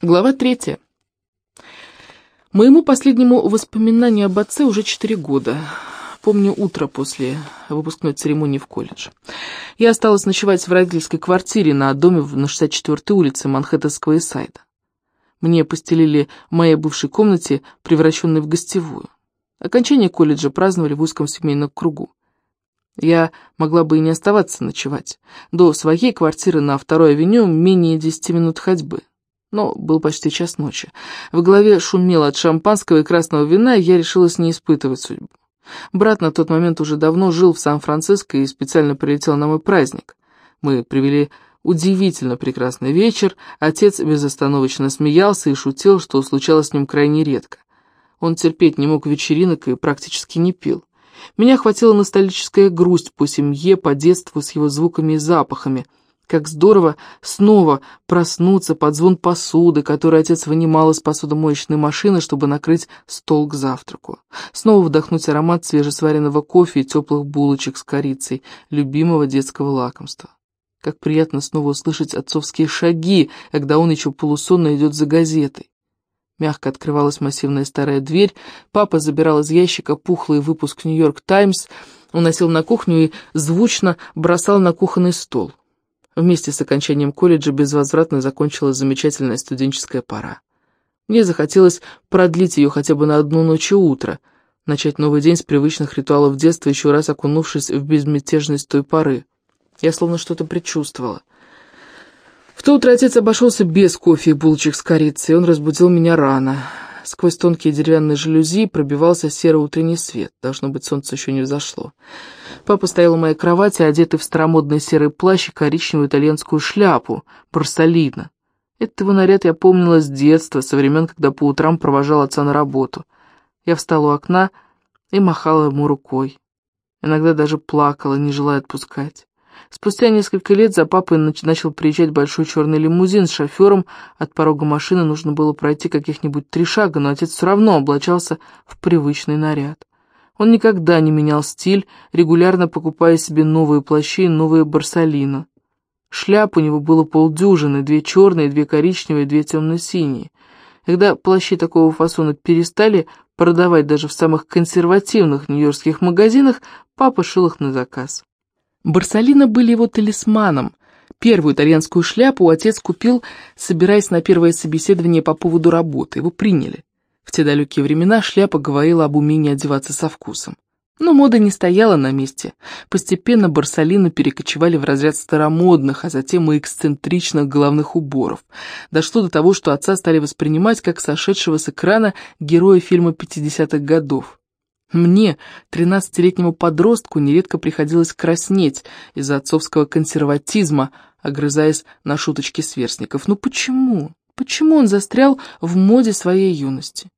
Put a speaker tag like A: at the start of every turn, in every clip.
A: Глава третья. Моему последнему воспоминанию об отце уже четыре года. Помню утро после выпускной церемонии в колледже. Я осталась ночевать в родительской квартире на доме на 64-й улице Манхэттенского Исайда. Мне постелили в моей бывшей комнате, превращенной в гостевую. Окончание колледжа праздновали в узком семейном кругу. Я могла бы и не оставаться ночевать. До своей квартиры на второй авеню менее десяти минут ходьбы но был почти час ночи. В голове шумело от шампанского и красного вина, и я решилась не испытывать судьбу. Брат на тот момент уже давно жил в Сан-Франциско и специально прилетел на мой праздник. Мы привели удивительно прекрасный вечер, отец безостановочно смеялся и шутил, что случалось с ним крайне редко. Он терпеть не мог вечеринок и практически не пил. Меня хватила ностальгическая грусть по семье, по детству с его звуками и запахами — как здорово снова проснуться под звон посуды, который отец вынимал из посудомоечной машины, чтобы накрыть стол к завтраку. Снова вдохнуть аромат свежесваренного кофе и теплых булочек с корицей, любимого детского лакомства. Как приятно снова услышать отцовские шаги, когда он еще полусонно идет за газетой. Мягко открывалась массивная старая дверь, папа забирал из ящика пухлый выпуск «Нью-Йорк Таймс», уносил на кухню и звучно бросал на кухонный стол. Вместе с окончанием колледжа безвозвратно закончилась замечательная студенческая пора. Мне захотелось продлить ее хотя бы на одну ночь и утро, начать новый день с привычных ритуалов детства, еще раз окунувшись в безмятежность той поры. Я словно что-то предчувствовала. В то утро отец обошелся без кофе и булочек с корицей, он разбудил меня рано. Сквозь тонкие деревянные жалюзи пробивался серый утренний свет. Должно быть, солнце еще не взошло. Папа стоял у моей кровати, одетый в старомодный серый плащ и коричневую итальянскую шляпу, барсалина. Этот его наряд я помнила с детства, со времен, когда по утрам провожал отца на работу. Я встала у окна и махала ему рукой. Иногда даже плакала, не желая отпускать. Спустя несколько лет за папой начал приезжать большой черный лимузин с шофером. От порога машины нужно было пройти каких-нибудь три шага, но отец все равно облачался в привычный наряд. Он никогда не менял стиль, регулярно покупая себе новые плащи и новые барсалино. Шляп у него было полдюжины, две черные, две коричневые, две темно-синие. Когда плащи такого фасона перестали продавать даже в самых консервативных нью-йоркских магазинах, папа шил их на заказ. Барсалино были его талисманом. Первую итальянскую шляпу отец купил, собираясь на первое собеседование по поводу работы. Его приняли. В те далекие времена шляпа говорила об умении одеваться со вкусом. Но мода не стояла на месте. Постепенно барсалины перекочевали в разряд старомодных, а затем и эксцентричных головных уборов. Дошло до того, что отца стали воспринимать как сошедшего с экрана героя фильма 50-х годов. Мне, тринадцатилетнему подростку, нередко приходилось краснеть из-за отцовского консерватизма, огрызаясь на шуточки сверстников. Ну почему? Почему он застрял в моде своей юности?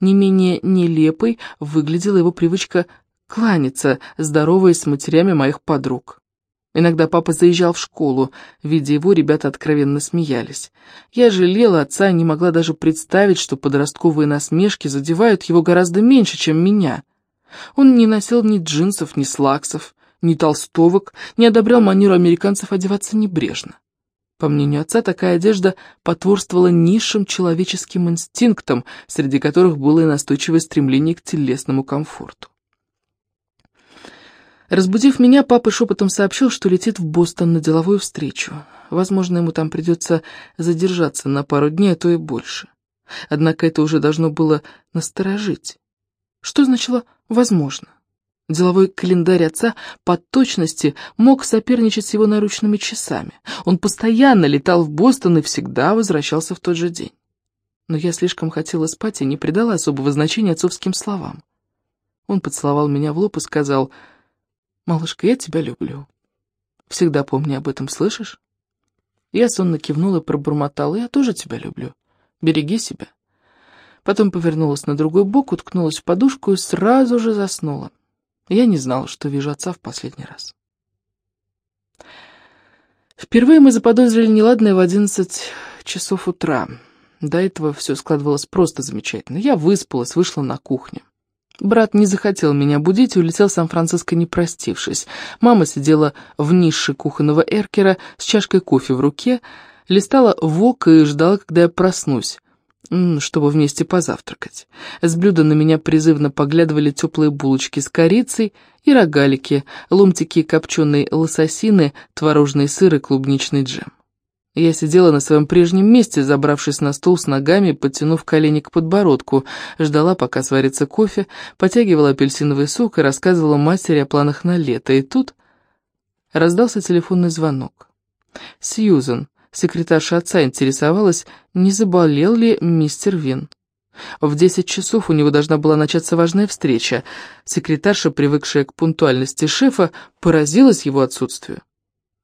A: Не менее нелепой выглядела его привычка кланяться, здороваясь с матерями моих подруг. Иногда папа заезжал в школу, видя его, ребята откровенно смеялись. Я жалела отца и не могла даже представить, что подростковые насмешки задевают его гораздо меньше, чем меня. Он не носил ни джинсов, ни слаксов, ни толстовок, не одобрял манеру американцев одеваться небрежно. По мнению отца, такая одежда потворствовала низшим человеческим инстинктам, среди которых было и настойчивое стремление к телесному комфорту. Разбудив меня, папа шепотом сообщил, что летит в Бостон на деловую встречу. Возможно, ему там придется задержаться на пару дней, а то и больше. Однако это уже должно было насторожить. Что значило «возможно»? Деловой календарь отца по точности мог соперничать с его наручными часами. Он постоянно летал в Бостон и всегда возвращался в тот же день. Но я слишком хотела спать и не придала особого значения отцовским словам. Он поцеловал меня в лоб и сказал, «Малышка, я тебя люблю. Всегда помни об этом, слышишь?» Я сонно кивнула пробормотала, «Я тоже тебя люблю. Береги себя». Потом повернулась на другой бок, уткнулась в подушку и сразу же заснула. Я не знала, что вижу отца в последний раз. Впервые мы заподозрили неладное в одиннадцать часов утра. До этого все складывалось просто замечательно. Я выспалась, вышла на кухню. Брат не захотел меня будить и улетел в Сан-Франциско, не простившись. Мама сидела в нише кухонного эркера с чашкой кофе в руке. Листала вок и ждала, когда я проснусь, чтобы вместе позавтракать. С блюда на меня призывно поглядывали теплые булочки с корицей и рогалики, ломтики копченой лососины, творожный сыр и клубничный джем. Я сидела на своем прежнем месте, забравшись на стол с ногами, подтянув колени к подбородку, ждала, пока сварится кофе, потягивала апельсиновый сок и рассказывала матери о планах на лето. И тут раздался телефонный звонок. Сьюзен, секретарша отца, интересовалась, не заболел ли мистер Вин. В десять часов у него должна была начаться важная встреча. Секретарша, привыкшая к пунктуальности шефа, поразилась его отсутствию.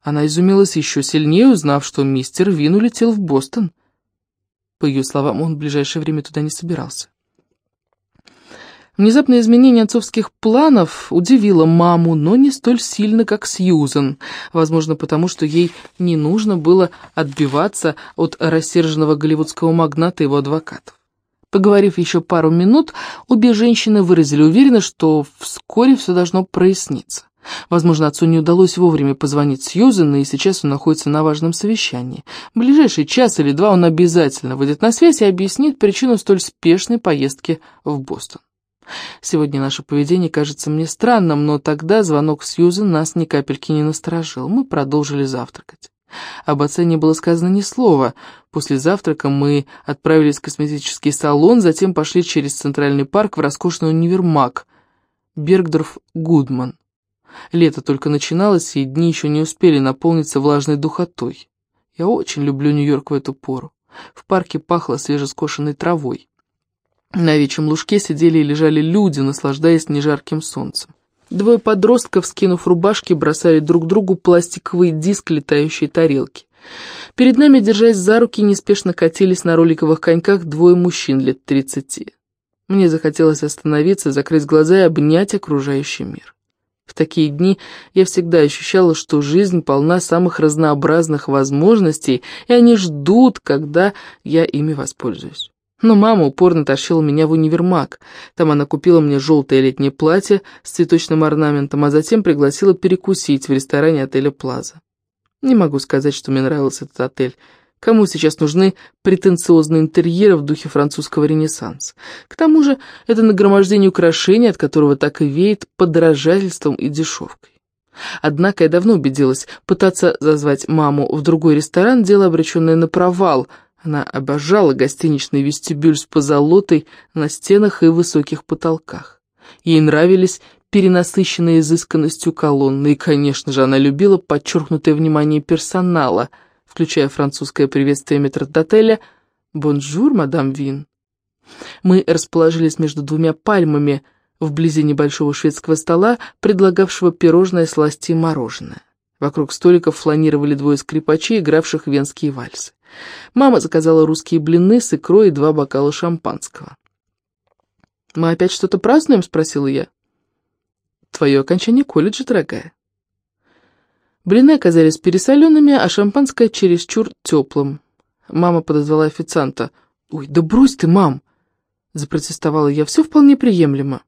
A: Она изумилась еще сильнее, узнав, что мистер Вин улетел в Бостон. По ее словам, он в ближайшее время туда не собирался. Внезапное изменение отцовских планов удивило маму, но не столь сильно, как Сьюзен, возможно, потому что ей не нужно было отбиваться от рассерженного голливудского магната и его адвокатов. Поговорив еще пару минут, обе женщины выразили уверенность, что вскоре все должно проясниться. Возможно, отцу не удалось вовремя позвонить Сьюзен, и сейчас он находится на важном совещании. В ближайший час или два он обязательно выйдет на связь и объяснит причину столь спешной поездки в Бостон. Сегодня наше поведение кажется мне странным, но тогда звонок Сьюзен нас ни капельки не насторожил. Мы продолжили завтракать. Об отце не было сказано ни слова. После завтрака мы отправились в косметический салон, затем пошли через Центральный парк в роскошный универмаг Бергдорф Гудман. Лето только начиналось, и дни еще не успели наполниться влажной духотой. Я очень люблю Нью-Йорк в эту пору. В парке пахло свежескошенной травой. На овечьем лужке сидели и лежали люди, наслаждаясь нежарким солнцем. Двое подростков, скинув рубашки, бросали друг другу пластиковый диск летающей тарелки. Перед нами, держась за руки, неспешно катились на роликовых коньках двое мужчин лет тридцати. Мне захотелось остановиться, закрыть глаза и обнять окружающий мир. В такие дни я всегда ощущала, что жизнь полна самых разнообразных возможностей, и они ждут, когда я ими воспользуюсь. Но мама упорно тащила меня в универмаг. Там она купила мне желтое летнее платье с цветочным орнаментом, а затем пригласила перекусить в ресторане отеля «Плаза». Не могу сказать, что мне нравился этот отель. Кому сейчас нужны претенциозные интерьеры в духе французского ренессанса? К тому же это нагромождение украшений, от которого так и веет подражательством и дешевкой. Однако я давно убедилась, пытаться зазвать маму в другой ресторан – дело обреченное на провал. Она обожала гостиничный вестибюль с позолотой на стенах и высоких потолках. Ей нравились перенасыщенные изысканностью колонны, и, конечно же, она любила подчеркнутое внимание персонала – включая французское приветствие метрдотеля «Бонжур, мадам Вин». Мы расположились между двумя пальмами вблизи небольшого шведского стола, предлагавшего пирожное, сласти и мороженое. Вокруг столиков фланировали двое скрипачей, игравших венские вальсы. Мама заказала русские блины с икрой и два бокала шампанского. «Мы опять что-то празднуем?» — спросила я. «Твое окончание колледжа, дорогая». Блины оказались пересоленными, а шампанское чересчур теплым. Мама подозвала официанта. «Ой, да брось ты, мам!» Запротестовала я. «Все вполне приемлемо».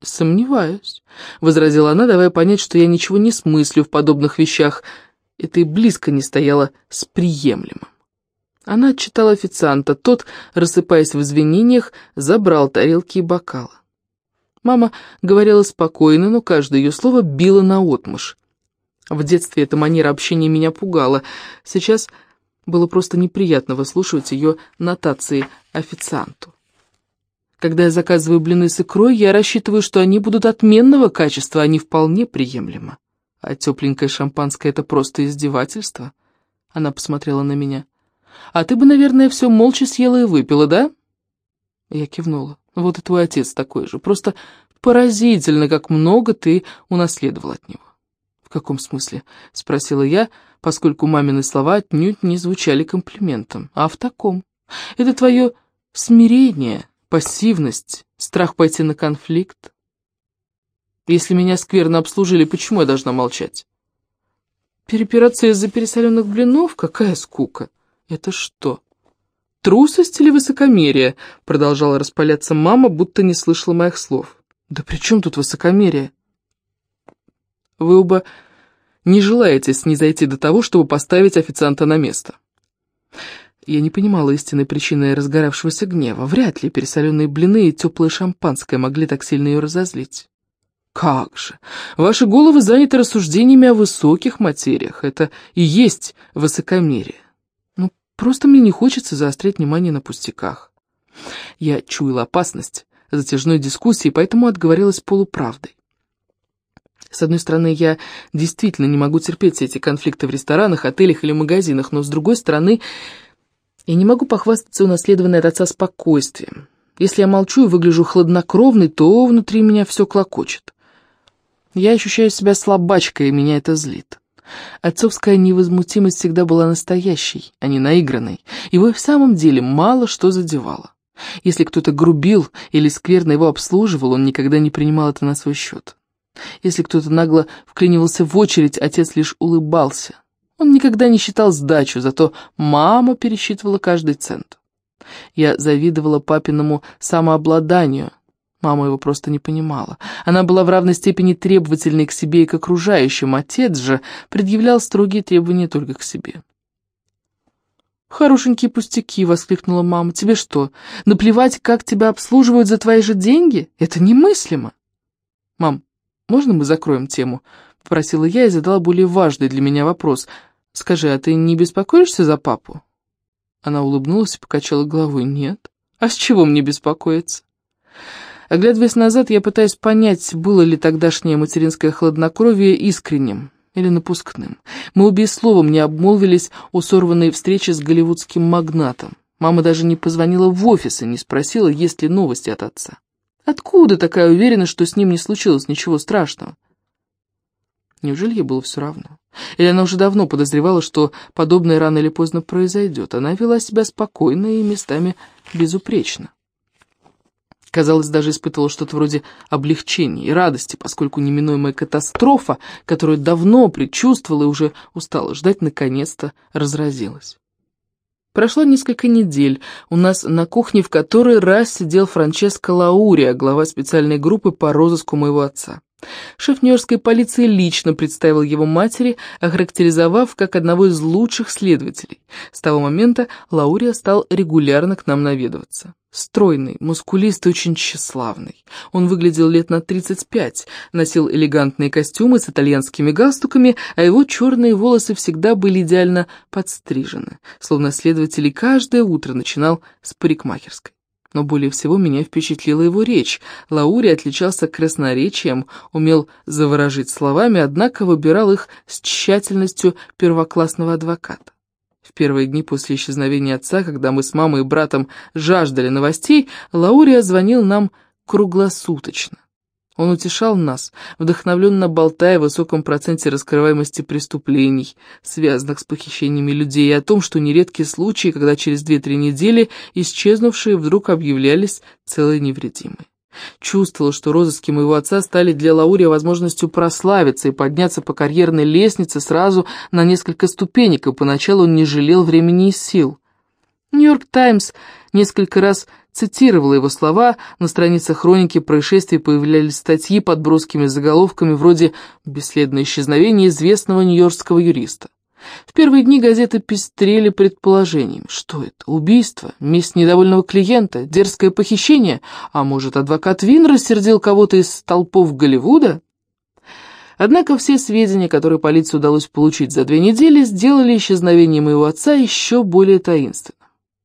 A: «Сомневаюсь», — возразила она, давая понять, что я ничего не смыслю в подобных вещах. Это и близко не стояло с приемлемым. Она отчитала официанта. Тот, рассыпаясь в извинениях, забрал тарелки и бокалы. Мама говорила спокойно, но каждое ее слово било наотмашь. В детстве эта манера общения меня пугала. Сейчас было просто неприятно выслушивать ее нотации официанту. Когда я заказываю блины с икрой, я рассчитываю, что они будут отменного качества, они вполне приемлемо. А тепленькое шампанское — это просто издевательство. Она посмотрела на меня. «А ты бы, наверное, все молча съела и выпила, да?» Я кивнула. «Вот и твой отец такой же. Просто поразительно, как много ты унаследовал от него» каком смысле?» — спросила я, поскольку мамины слова отнюдь не звучали комплиментом. «А в таком. Это твое смирение, пассивность, страх пойти на конфликт. Если меня скверно обслужили, почему я должна молчать?» «Перепираться из-за пересоленных блинов? Какая скука! Это что?» «Трусость или высокомерие?» — продолжала распаляться мама, будто не слышала моих слов. «Да при чем тут высокомерие?» Вы оба не желаете снизойти до того, чтобы поставить официанта на место. Я не понимала истинной причины разгоравшегося гнева. Вряд ли пересоленные блины и теплое шампанское могли так сильно ее разозлить. «Как же! Ваши головы заняты рассуждениями о высоких материях. Это и есть высокомерие. Ну, просто мне не хочется заострять внимание на пустяках. Я чуяла опасность затяжной дискуссии, поэтому отговорилась полуправдой. С одной стороны, я действительно не могу терпеть эти конфликты в ресторанах, отелях или магазинах, но с другой стороны, я не могу похвастаться унаследованной от отца спокойствием. Если я молчу и выгляжу хладнокровной, то внутри меня все клокочет. Я ощущаю себя слабачкой, и меня это злит. Отцовская невозмутимость всегда была настоящей, а не наигранной. Его и в самом деле мало что задевало. Если кто-то грубил или скверно его обслуживал, он никогда не принимал это на свой счет. Если кто-то нагло вклинивался в очередь, отец лишь улыбался. Он никогда не считал сдачу, зато мама пересчитывала каждый цент. Я завидовала папиному самообладанию. Мама его просто не понимала. Она была в равной степени требовательной к себе и к окружающим. Отец же предъявлял строгие требования только к себе. «Хорошенькие пустяки!» — воскликнула мама. «Тебе что, наплевать, как тебя обслуживают за твои же деньги? Это немыслимо!» «Мам, можно мы закроем тему?» — попросила я и задала более важный для меня вопрос. «Скажи, а ты не беспокоишься за папу?» Она улыбнулась и покачала головой. «Нет. А с чего мне беспокоиться?» Оглядываясь назад, я пытаюсь понять, было ли тогдашнее материнское хладнокровие искренним или напускным. Мы обе словом не обмолвились о сорванной встрече с голливудским магнатом. Мама даже не позвонила в офис и не спросила, есть ли новости от отца. Откуда такая уверенность, что с ним не случилось ничего страшного? Неужели ей было все равно? Или она уже давно подозревала, что подобное рано или поздно произойдет? Она вела себя спокойно и местами безупречно. Казалось, даже испытывала что-то вроде облегчения и радости, поскольку неминуемая катастрофа, которую давно предчувствовала и уже устала ждать, наконец-то разразилась. Прошло несколько недель. У нас на кухне в который раз сидел Франческо Лаурия, глава специальной группы по розыску моего отца. Шеф Нью-Йоркской полиции лично представил его матери, охарактеризовав как одного из лучших следователей. С того момента Лаурия стал регулярно к нам наведываться. Стройный, мускулистый, очень тщеславный. Он выглядел лет на 35, носил элегантные костюмы с итальянскими галстуками, а его черные волосы всегда были идеально подстрижены, словно следователь каждое утро начинал с парикмахерской. Но более всего меня впечатлила его речь. Лаури отличался красноречием, умел заворожить словами, однако выбирал их с тщательностью первоклассного адвоката. В первые дни после исчезновения отца, когда мы с мамой и братом жаждали новостей, Лаурия звонил нам круглосуточно. Он утешал нас, вдохновленно болтая о высоком проценте раскрываемости преступлений, связанных с похищениями людей, и о том, что нередки случаи, когда через 2-3 недели исчезнувшие вдруг объявлялись целые невредимые. Чувствовал, что розыски моего отца стали для Лаурия возможностью прославиться и подняться по карьерной лестнице сразу на несколько ступенек, и поначалу он не жалел времени и сил. «Нью-Йорк Таймс» несколько раз цитировала его слова, на страницах хроники происшествий появлялись статьи под броскими заголовками вроде «Бесследное исчезновение известного нью-йоркского юриста». В первые дни газеты пестрели предположением. Что это? Убийство? Месть недовольного клиента? Дерзкое похищение? А может, адвокат Вин рассердил кого-то из толпов Голливуда? Однако все сведения, которые полиции удалось получить за две недели, сделали исчезновение моего отца еще более таинственным.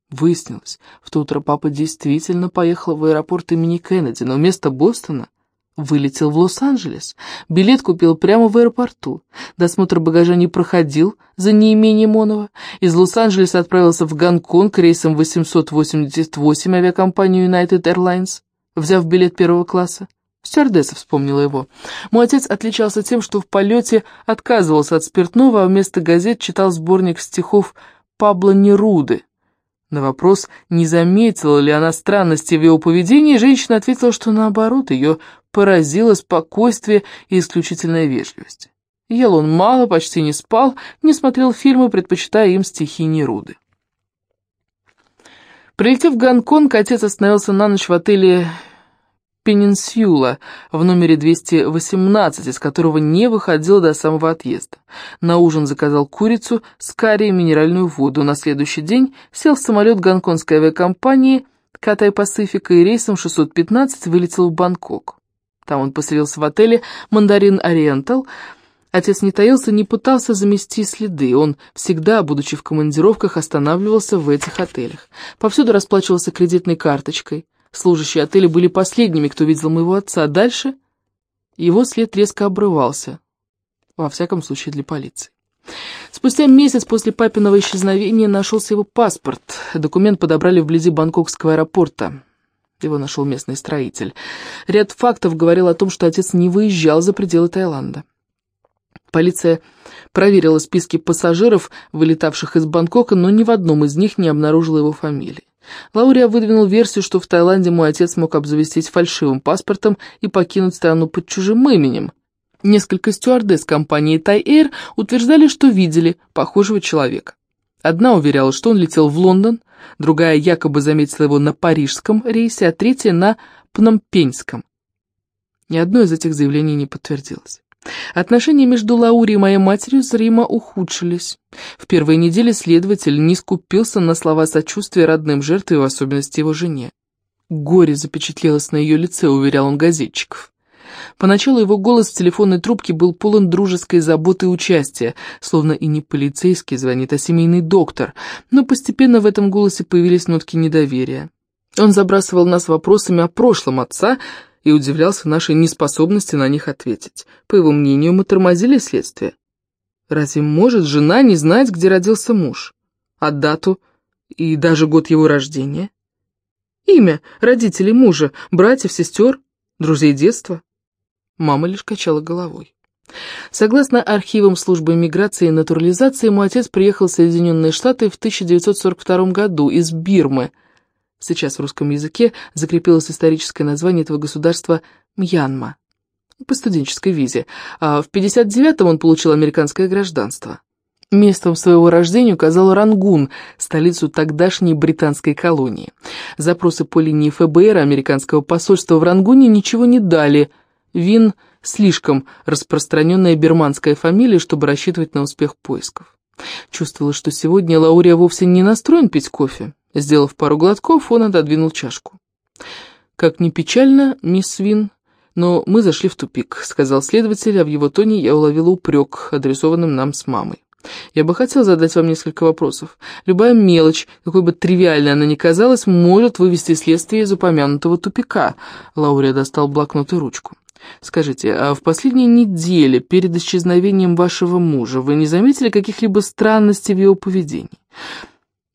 A: Выяснилось, в то утро папа действительно поехал в аэропорт имени Кеннеди, но вместо Бостона вылетел в Лос-Анджелес. Билет купил прямо в аэропорту. Досмотр багажа не проходил за неимением Онова. Из Лос-Анджелеса отправился в Гонконг рейсом 888 авиакомпанию United Airlines, взяв билет первого класса. Стюардесса вспомнила его. Мой отец отличался тем, что в полете отказывался от спиртного, а вместо газет читал сборник стихов Пабло Неруды. На вопрос, не заметила ли она странности в его поведении, женщина ответила, что наоборот, ее поразило спокойствие и исключительная вежливость. Ел он мало, почти не спал, не смотрел фильмы, предпочитая им стихи Неруды. Прилетев в Гонконг, отец остановился на ночь в отеле Пенинсюла в номере 218, из которого не выходил до самого отъезда. На ужин заказал курицу с карри и минеральную воду. На следующий день сел в самолет гонконгской авиакомпании Катай Пасифика и рейсом 615 вылетел в Бангкок. Там он поселился в отеле «Мандарин Ориентал», Отец не таился, не пытался замести следы. Он всегда, будучи в командировках, останавливался в этих отелях. Повсюду расплачивался кредитной карточкой. Служащие отеля были последними, кто видел моего отца. А дальше его след резко обрывался. Во всяком случае, для полиции. Спустя месяц после папиного исчезновения нашелся его паспорт. Документ подобрали вблизи Бангкокского аэропорта. Его нашел местный строитель. Ряд фактов говорил о том, что отец не выезжал за пределы Таиланда. Полиция проверила списки пассажиров, вылетавших из Бангкока, но ни в одном из них не обнаружила его фамилии. Лаурия выдвинул версию, что в Таиланде мой отец мог обзавестись фальшивым паспортом и покинуть страну под чужим именем. Несколько стюардесс компании Thai Air утверждали, что видели похожего человека. Одна уверяла, что он летел в Лондон, другая якобы заметила его на парижском рейсе, а третья на пномпеньском. Ни одно из этих заявлений не подтвердилось. Отношения между Лаури и моей матерью зримо ухудшились. В первые недели следователь не скупился на слова сочувствия родным жертве, в особенности его жене. Горе запечатлелось на ее лице, уверял он газетчиков. Поначалу его голос в телефонной трубке был полон дружеской заботы и участия, словно и не полицейский звонит, а семейный доктор, но постепенно в этом голосе появились нотки недоверия. Он забрасывал нас вопросами о прошлом отца, и удивлялся нашей неспособности на них ответить. По его мнению, мы тормозили следствие. Разве может жена не знать, где родился муж? А дату и даже год его рождения? Имя родителей мужа, братьев, сестер, друзей детства? Мама лишь качала головой. Согласно архивам службы миграции и натурализации, мой отец приехал в Соединенные Штаты в 1942 году из Бирмы – Сейчас в русском языке закрепилось историческое название этого государства Мьянма по студенческой визе, а в 59-м он получил американское гражданство. Местом своего рождения указал Рангун, столицу тогдашней британской колонии. Запросы по линии ФБР американского посольства в Рангуне ничего не дали. Вин – слишком распространенная бирманская фамилия, чтобы рассчитывать на успех поисков. Чувствовала, что сегодня Лаурия вовсе не настроен пить кофе. Сделав пару глотков, он отодвинул чашку. «Как ни печально, мисс Вин, но мы зашли в тупик», — сказал следователь, а в его тоне я уловила упрек, адресованным нам с мамой. «Я бы хотел задать вам несколько вопросов. Любая мелочь, какой бы тривиальной она ни казалась, может вывести следствие из упомянутого тупика», — Лаурия достал блокнот и ручку. «Скажите, а в последние недели перед исчезновением вашего мужа вы не заметили каких-либо странностей в его поведении?»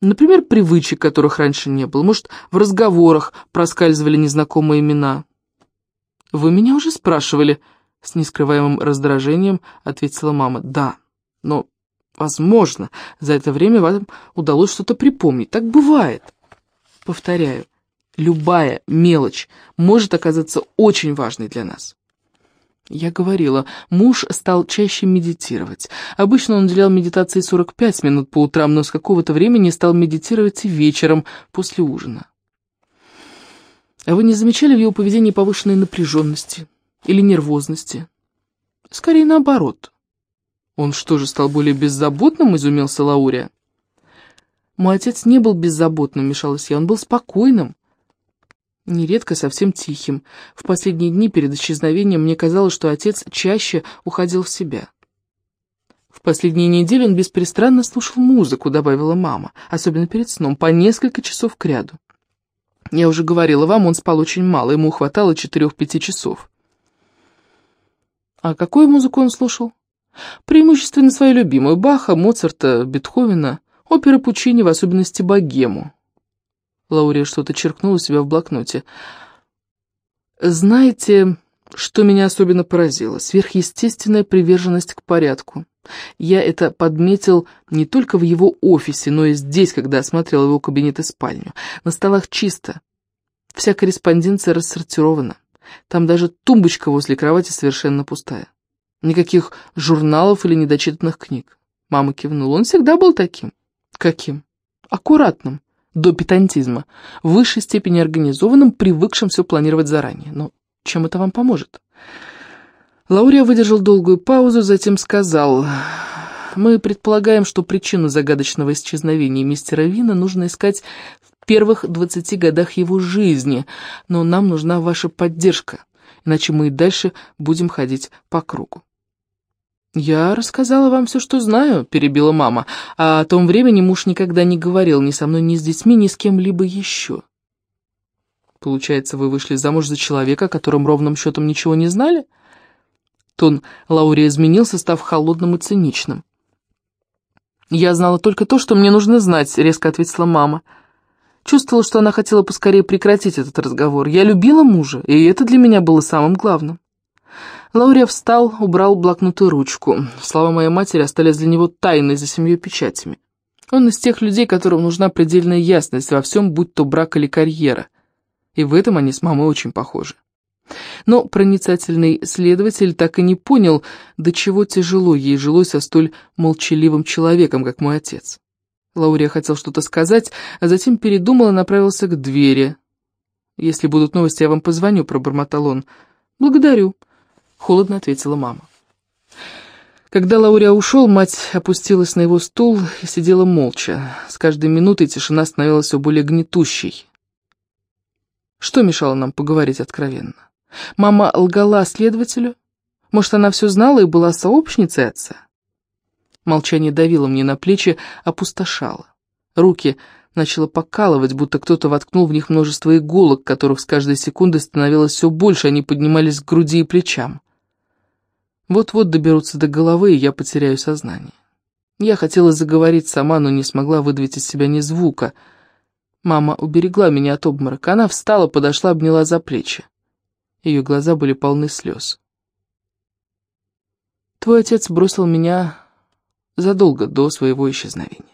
A: Например, привычек, которых раньше не было. Может, в разговорах проскальзывали незнакомые имена. «Вы меня уже спрашивали?» С нескрываемым раздражением ответила мама. «Да, но, возможно, за это время вам удалось что-то припомнить. Так бывает». Повторяю, любая мелочь может оказаться очень важной для нас. Я говорила, муж стал чаще медитировать. Обычно он уделял медитации 45 минут по утрам, но с какого-то времени стал медитировать и вечером, после ужина. А вы не замечали в его поведении повышенной напряженности или нервозности? Скорее наоборот. Он что же, стал более беззаботным, изумился Лаурия? Мой отец не был беззаботным, мешалась я, он был спокойным. Нередко совсем тихим. В последние дни перед исчезновением мне казалось, что отец чаще уходил в себя. В последние недели он беспрестанно слушал музыку, добавила мама, особенно перед сном, по несколько часов кряду. Я уже говорила вам, он спал очень мало, ему хватало четырех-пяти часов. А какую музыку он слушал? Преимущественно свою любимую, Баха, Моцарта, Бетховена, оперы Пучини, в особенности богему. Лаурия что-то черкнула себя в блокноте. «Знаете, что меня особенно поразило? Сверхъестественная приверженность к порядку. Я это подметил не только в его офисе, но и здесь, когда осмотрел его кабинет и спальню. На столах чисто. Вся корреспонденция рассортирована. Там даже тумбочка возле кровати совершенно пустая. Никаких журналов или недочитанных книг. Мама кивнула. Он всегда был таким. Каким? Аккуратным до педантизма, в высшей степени организованным, привыкшим все планировать заранее. Но Чем это вам поможет?» Лаурия выдержал долгую паузу, затем сказал... Мы предполагаем, что причину загадочного исчезновения мистера Вина нужно искать в первых 20 годах его жизни, но нам нужна ваша поддержка, иначе мы и дальше будем ходить по кругу. «Я рассказала вам все, что знаю», — перебила мама, «а о том времени муж никогда не говорил ни со мной, ни с детьми, ни с кем-либо еще». «Получается, вы вышли замуж за человека, о котором ровным счетом ничего не знали?» Тон Лаури изменился, став холодным и циничным. «Я знала только то, что мне нужно знать», — резко ответила мама. Чувствовала, что она хотела поскорее прекратить этот разговор. Я любила мужа, и это для меня было самым главным. Лаурия встал, убрал блокнотую ручку. Слова моей матери остались для него тайной за семью печатями. Он из тех людей, которым нужна предельная ясность во всем, будь то брак или карьера. И в этом они с мамой очень похожи. Но проницательный следователь так и не понял, до чего тяжело ей жилось со столь молчаливым человеком, как мой отец. Лаурия хотел что-то сказать, а затем передумал и направился к двери. «Если будут новости, я вам позвоню», — пробормотал он. «Благодарю», — холодно ответила мама. Когда Лаурия ушел, мать опустилась на его стул и сидела молча. С каждой минутой тишина становилась все более гнетущей. Что мешало нам поговорить откровенно? Мама лгала следователю? Может, она все знала и была сообщницей отца? Молчание давило мне на плечи, опустошало. Руки начало покалывать, будто кто-то воткнул в них множество иголок, которых с каждой секундой становилось все больше, они поднимались к груди и плечам. Вот-вот доберутся до головы, и я потеряю сознание. Я хотела заговорить сама, но не смогла выдавить из себя ни звука. Мама уберегла меня от обморока. Она встала, подошла, обняла за плечи. Ее глаза были полны слез. «Твой отец бросил меня задолго до своего исчезновения.